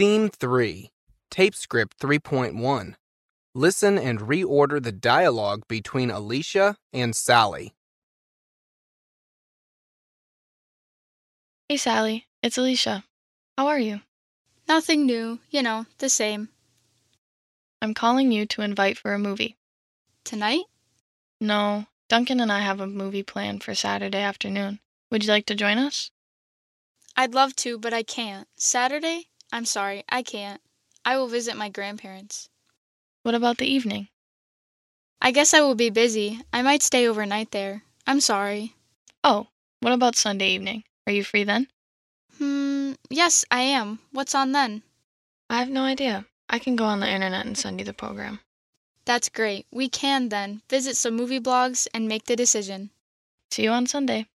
Theme 3, Tape Script 3.1. Listen and reorder the dialogue between Alicia and Sally. Hey, Sally. It's Alicia. How are you? Nothing new, you know, the same. I'm calling you to invite for a movie. Tonight? No, Duncan and I have a movie planned for Saturday afternoon. Would you like to join us? I'd love to, but I can't. Saturday? I'm sorry, I can't. I will visit my grandparents. What about the evening? I guess I will be busy. I might stay overnight there. I'm sorry. Oh, what about Sunday evening? Are you free then? Hmm, yes, I am. What's on then? I have no idea. I can go on the internet and send you the program. That's great. We can then visit some movie blogs and make the decision. See you on Sunday.